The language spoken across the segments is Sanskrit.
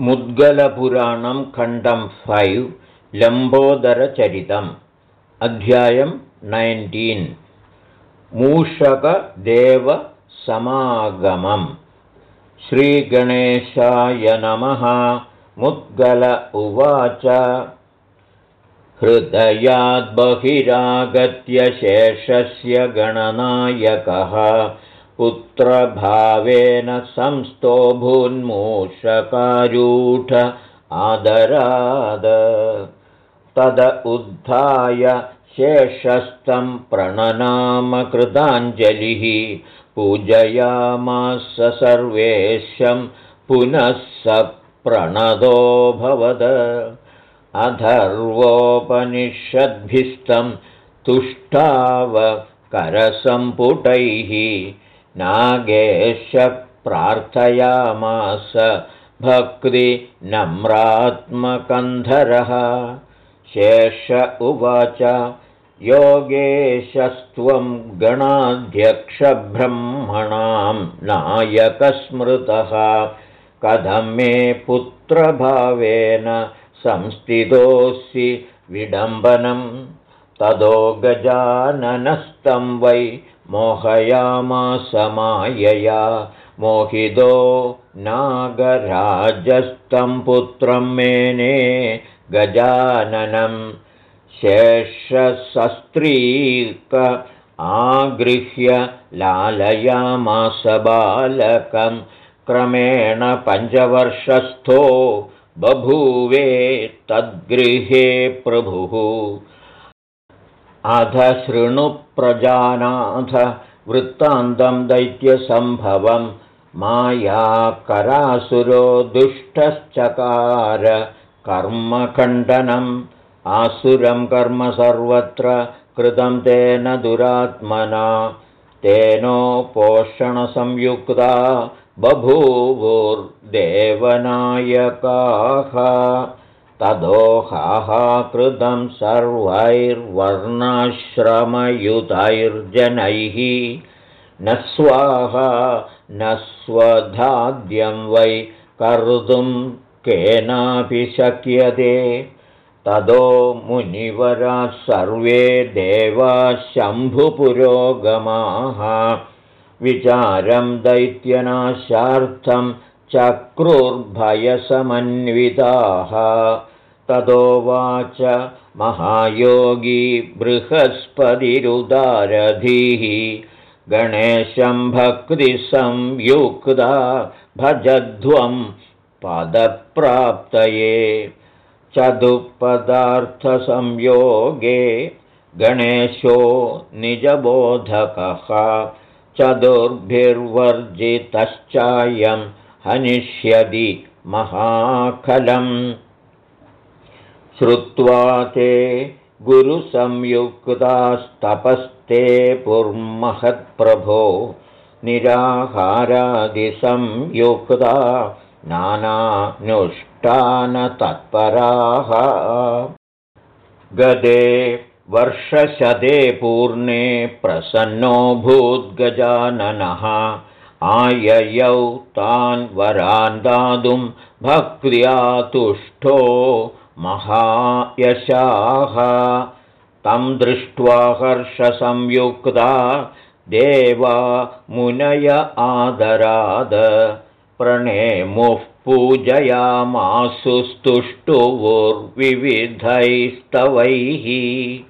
मुद्गलपुराणं खण्डं फैव् लम्बोदरचरितम् अध्यायं नैन्टीन् मूषकदेवसमागमम्. श्रीगणेशाय नमः मुद्गल उवाच. हृदयाद्बहिरागत्य शेषस्य गणनायकः पुत्रभावेन संस्थो भून्मूषकारूढ आदराद। तद उद्धाय शेषस्तं प्रणनामकृताञ्जलिः पूजयामास सर्वेशं पुनः स प्रणदोऽभवद अधर्वोपनिषद्भिस्तं तुष्टावकरसम्पुटैः नागेश प्रार्थयामास भक्तिनम्रात्मकन्धरः शेष उवाच योगेशस्त्वं गणाध्यक्षब्रह्मणां नायकस्मृतः। कथं मे पुत्रभावेन संस्थितोऽसि विडम्बनं तदो गजाननस्तं वै मोहयामासमायया मोहितो नागराजस्तं पुत्रं मेने गजाननं शेषशस्त्रीक आगृह्य लालयामास बालकं। क्रमेण पञ्चवर्षस्थो बभूवे तद्गृहे प्रभुः अध शृणुप्रजानाथ वृत्तान्तं दैत्यसम्भवं। मायाकरासुरो दुष्टश्चकार कर्मखण्डनम्। आसुरं कर्म सर्वत्र कृतं तेन दुरात्मना। तेनोपोषणसंयुक्ता बभूवुर्देवनायकाः तदोहाः कृतं सर्वैर्वर्णाश्रमयुतैर्जनैः न स्वाहा न स्वधाद्यं वै कर्तुं केनापि शक्यते तदो मुनिवराः सर्वे शम्भुपुरोगमाः। विचारं दैत्यनाशार्थं चक्रुर्भयसमन्विताः। तदोवाच महायोगी बृहस्पतिरुदारधीः। गणेशं भक्तिसंयुक्ता भजध्वं पदप्राप्तये। चतुःपदार्थसंयोगे गणेशो निजबोधकः। चतुर्भिर्वर्जितश्चायं हनिष्यति महाखलम्। श्रुत्वा ते गुरुसंयुक्तास्तपस्ते पुर्महत्प्रभो निराहारादिसंयुक्ता नानानुष्ठानतत्पराः। गदे वर्षशते पूर्णे प्रसन्नोऽभूद्गजाननः आययौ तान् वरान् दातुं भक्त्या तुष्टो महायशाः। तं दृष्ट्वा हर्षसंयुक्ता देवा मुनय आदराद प्रणेमुः पूजयामासुस्तुष्टुवुर्विविधैस्तवैः।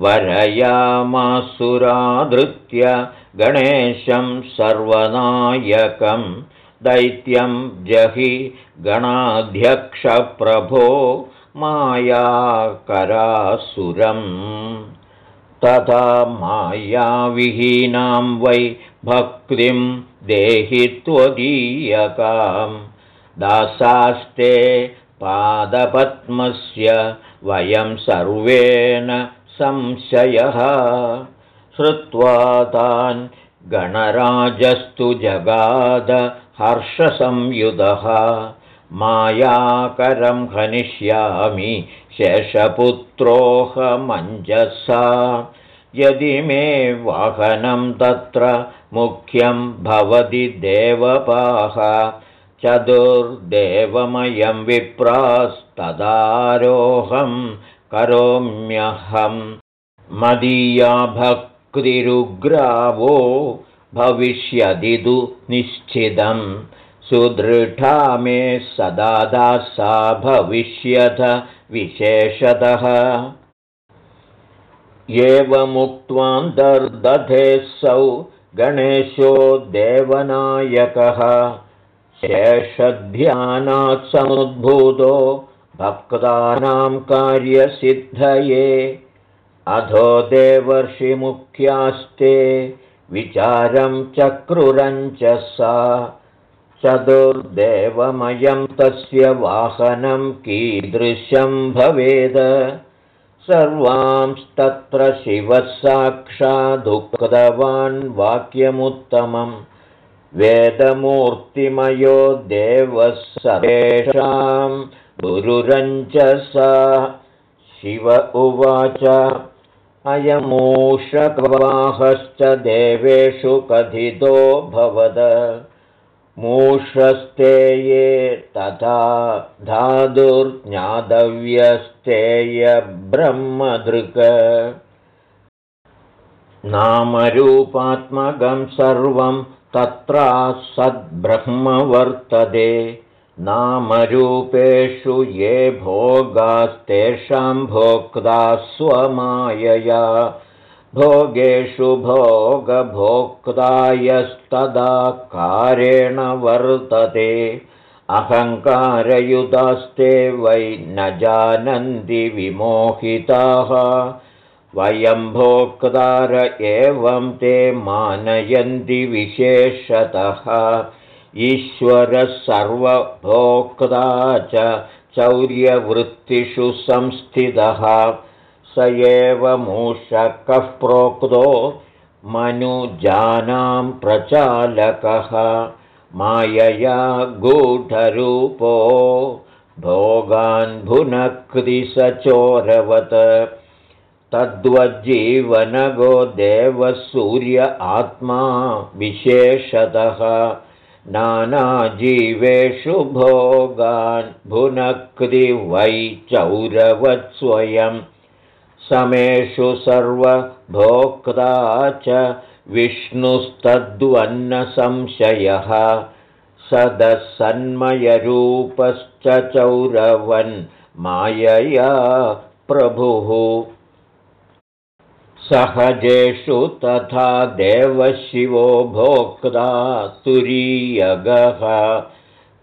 वरयामासुराधृत्य गणेशं सर्वनायकं दैत्यं जहि गणाध्यक्षप्रभो मायाकरासुरम्। तथा मायाविहीनां वै भक्तिं देहि त्वदीयकां दासास्ते पादपद्मस्य वयं सर्वेण संशयः श्रुत्वा तान् गणराजस्तु जगाद हर्षसंयुधः। मायाकरं हनिष्यामि शेषपुत्रोऽहमञ्जसा यदि मे वाहनं तत्र मुख्यं भवति देवपाः चतुर्देवमयं विप्रास्तदारोहं करोम्यहं। मदीया भक्तिरुग्रावो भविष्यदिदु निश्चितं सुदृढा मे सदा दासा भविष्यथ विशेषतः। एवमुक्त्वान्तर्दधेऽसौ गणेशो देवनायकः। शेषध्यानात् समुद्भूतो भक्तानां कार्यसिद्धये अधो देवर्षिमुख्यास्ते विचारं चक्रुरञ्च सा चतुर्देवमयं तस्य वाहनं कीदृशं भवेद। सर्वांस्तत्र शिवः साक्षादुक्तवान् वाक्यमुत्तमम् वेदमूर्तिमयो देवः सर्वेषां गुरुरञ्जसा शिव उवाच अयमूषकवाहश्च देवेषु कथितो भवद। मूषस्ते ये तथा धातुर्ज्ञातव्यस्तेयब्रह्मदृक् नामरूपात्मकं सर्वं तत्र सद्ब्रह्म वर्तते नामरूपेषु ये भोगास्तेषां भोक्ता स्वमायया। भोगेषु भोगभोक्तायस्तदाकारेण वर्तते। अहङ्कारयुतास्ते वै न जानन्ति विमोहिताः। वयं भोक्तार एवं ते मानयन्ति विशेषतः ईश्वरः सर्वभोक्ता च चौर्यवृत्तिषु संस्थितः। स एव मूषकः प्रोक्तो मनुजानां प्रचालकः। मायया गूढरूपो भोगान् भुनक्ति स चोरवत्। तद्वज्जीवनगो देवसूर्य आत्मा विशेषतः नानाजीवेषु भोगान् भुनक्ति वै चौरवत्स्वयं समेषु सर्वभोक्ता च विष्णुस्तद्वन्नसंशयः। सदसन्मयरूपश्च चौरवन् मायया प्रभुः सहजेषु तथा देवशिवो भोक्ता तुरीयगः।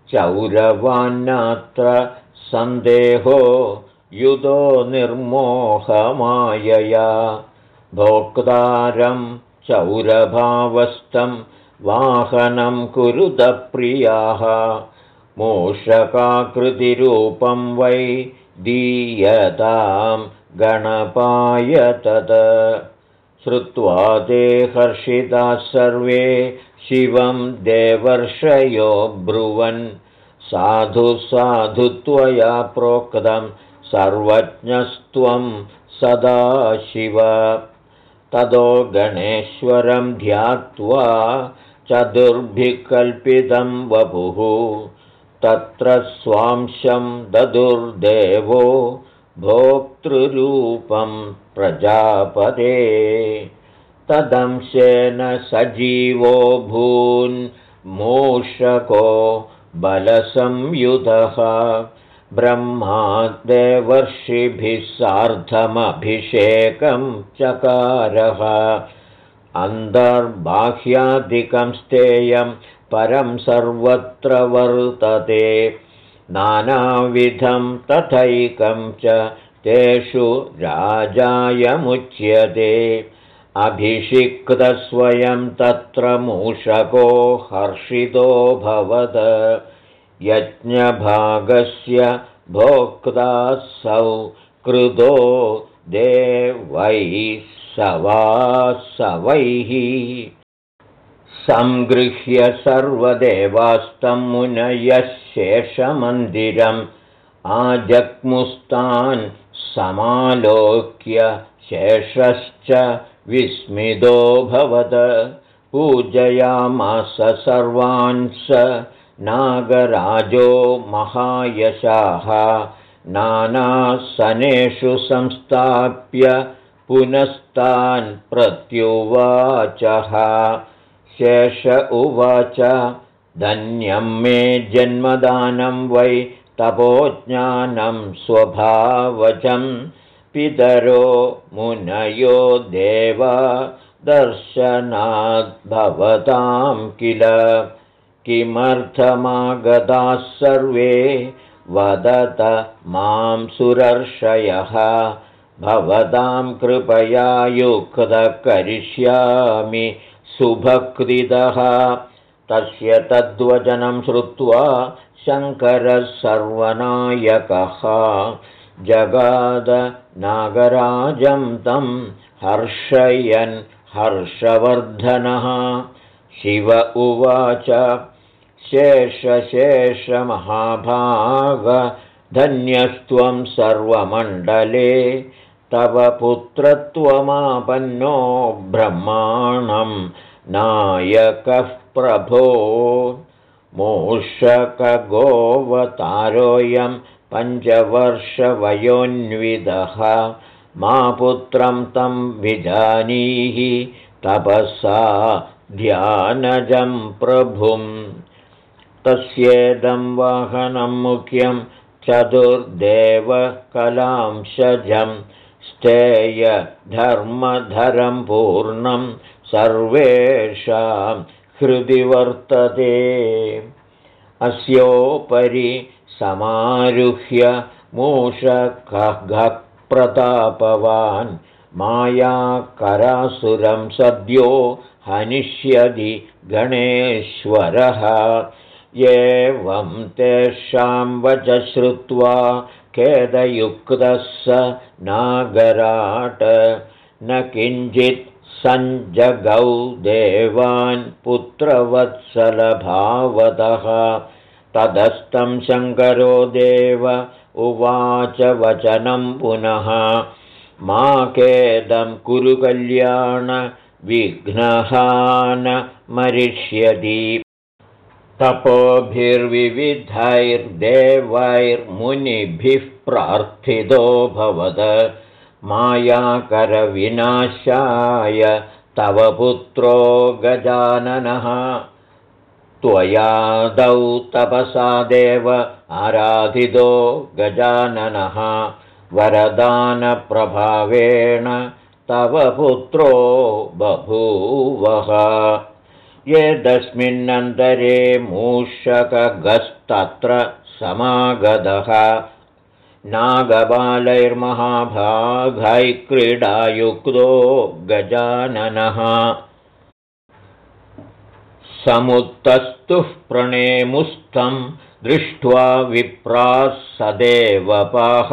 चौरवान्नात्र सन्देहो युधो निर्मोहमायया। भोक्तारं चौरभावस्तं वाहनं कुरुतप्रियाः मूषकाकृतिरूपं वै दीयतां गणपाय तत् श्रुत्वा ते हर्षिताः सर्वे शिवं देवर्षयो ब्रुवन्। साधु साधु त्वया प्रोक्तं सर्वज्ञस्त्वं सदा शिव ततो गणेश्वरं ध्यात्वा चतुर्भिकल्पितं वपुः। तत्र स्वांशं ददुर्देवो भोक्तृरूपं प्रजापदे तदंशेन सजीवो भून्मूषको बलसंयुधः। ब्रह्मादेवर्षिभिः सार्धमभिषेकं चकारः। अन्तर्बाह्यादिकं स्थेयं परं सर्वत्र वर्तते नानाविधं तथैकं च तेषु राजायमुच्यते। अभिषिक्तस्वयं तत्र मूषको हर्षितोऽभवत् यज्ञभागस्य भोक्तासौ कृतो देवैः सवासवैः। सङ्गृह्य सर्वदेवास्तं मुनयः शेषमन्दिरम् आजग्मुस्तान् समालोक्य शेषश्च विस्मितो भवद। पूजयामास सर्वान् स नागराजो महायशाः। नानासनेषु संस्थाप्य पुनस्तान् प्रत्युवाचः। शेष उवाच धन्यं मे जन्मदानं वै तपोज्ञानं स्वभावजं पितरो मुनयो देव दर्शनाद्भवतां किल? किमर्थमागताः सर्वे? वदत मां सुरर्षयः। भवतां कृपया करिष्यामि सुभक्तिदः तस्य तद्वचनं श्रुत्वा शङ्करः सर्वनायकः जगादनागराजं तं हर्षयन् हर्षवर्धनः। शिव उवाच शेषशेषमहाभागधन्यस्त्वं सर्वमण्डले तव पुत्रत्वमापन्नो ब्रह्माणं नायकः प्रभो मूषकगोवतारोऽयं पञ्चवर्षवयोन्विदः मा पुत्रं तं विजानीहि तपसा ध्यानजं प्रभुम् तस्येदं वाहनं मुख्यं चतुर्देवकलांशजं स्थेयधर्मधरं पूर्णं सर्वेषां हृदि वर्तते अस्योपरि समारुह्य मूषखप्रतापवान् मायाकरासुरं सद्यो हनिष्यति गणेश्वरः। एवं तेषां वच श्रुत्वा खेदयुक्तः स नागराट। न किञ्चित् सञ्जगौ देवान् पुत्रवत्सलभावतः। तदस्तं शङ्करो देव उवाच वचनं पुनः। मा केदं कुरु कल्याण विघ्नहान मरिष्यति। तपोभिर्विविधैर्देवैर्मुनिभिः प्रार्थितो भवद मायाकरविनाशाय तव पुत्रो गजाननः। त्वयादौ तपसा देव आराधितो गजाननः। वरदानप्रभावेण तव पुत्रो बभूवः। यदस्मिन्नन्तरे मूषकगस्तत्र समागतः नागबालैर्महाभागैक्रीडायुक्तो गजाननः। समुत्तस्तुः प्रणेमुस्थं दृष्ट्वा विप्राः सदेवपाः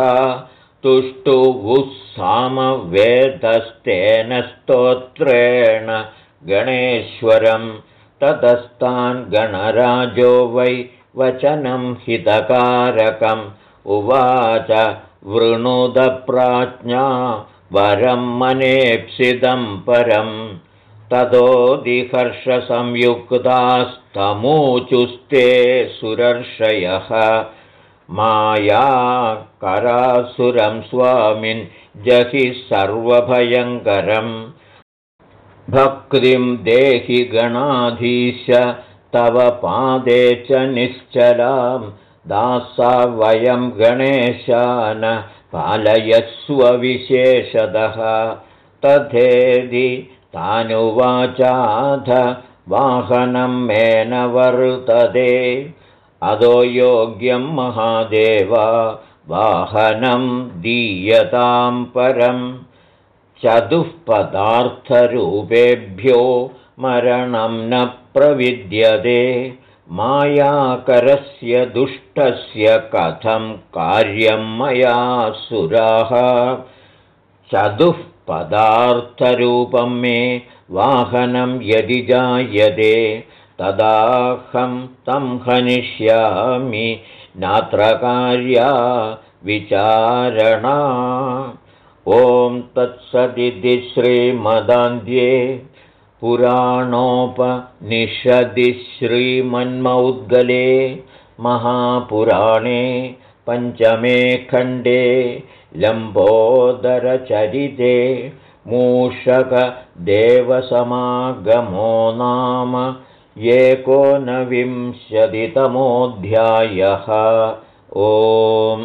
तुष्टुवुःसामवेदस्तेन स्तोत्रेण गणेश्वरं ततस्तान् गणराजो वै वचनं हितकारकम् उवाच वृणुदप्राज्ञा वरं मनेप्सितं परं। ततोदिहर्षसंयुक्तास्तमूचुस्ते सुरर्षयः। मायाकरासुरं स्वामिन् जहि सर्वभयङ्करम् भक्तिं देहि गणाधीश तव पादे च निश्चलां दासा वयं गणेशान पालयस्वविशेषदः तथेदि तानुवाचाध वाहनं मेन वर्तते। अदो योग्यं महादेव वाहनं दीयतां परम् चतुःपदार्थरूपेभ्यो मरणं न प्रविद्यते मायाकरस्य दुष्टस्य कथं कार्यं मया सुराः? चतुःपदार्थरूपं मे वाहनं यदि जायते तदाहं तं हनिष्यामि नात्र कार्या विचारणा। ॐ तत्सदिति श्रीमदान्ध्ये पुराणोपनिषदि श्रीमन्मौद्गले महापुराणे पञ्चमे खण्डे लम्बोदरचरिते मूषकदेवसमागमो नाम एकोनविंशतितमोऽध्यायः। ओम्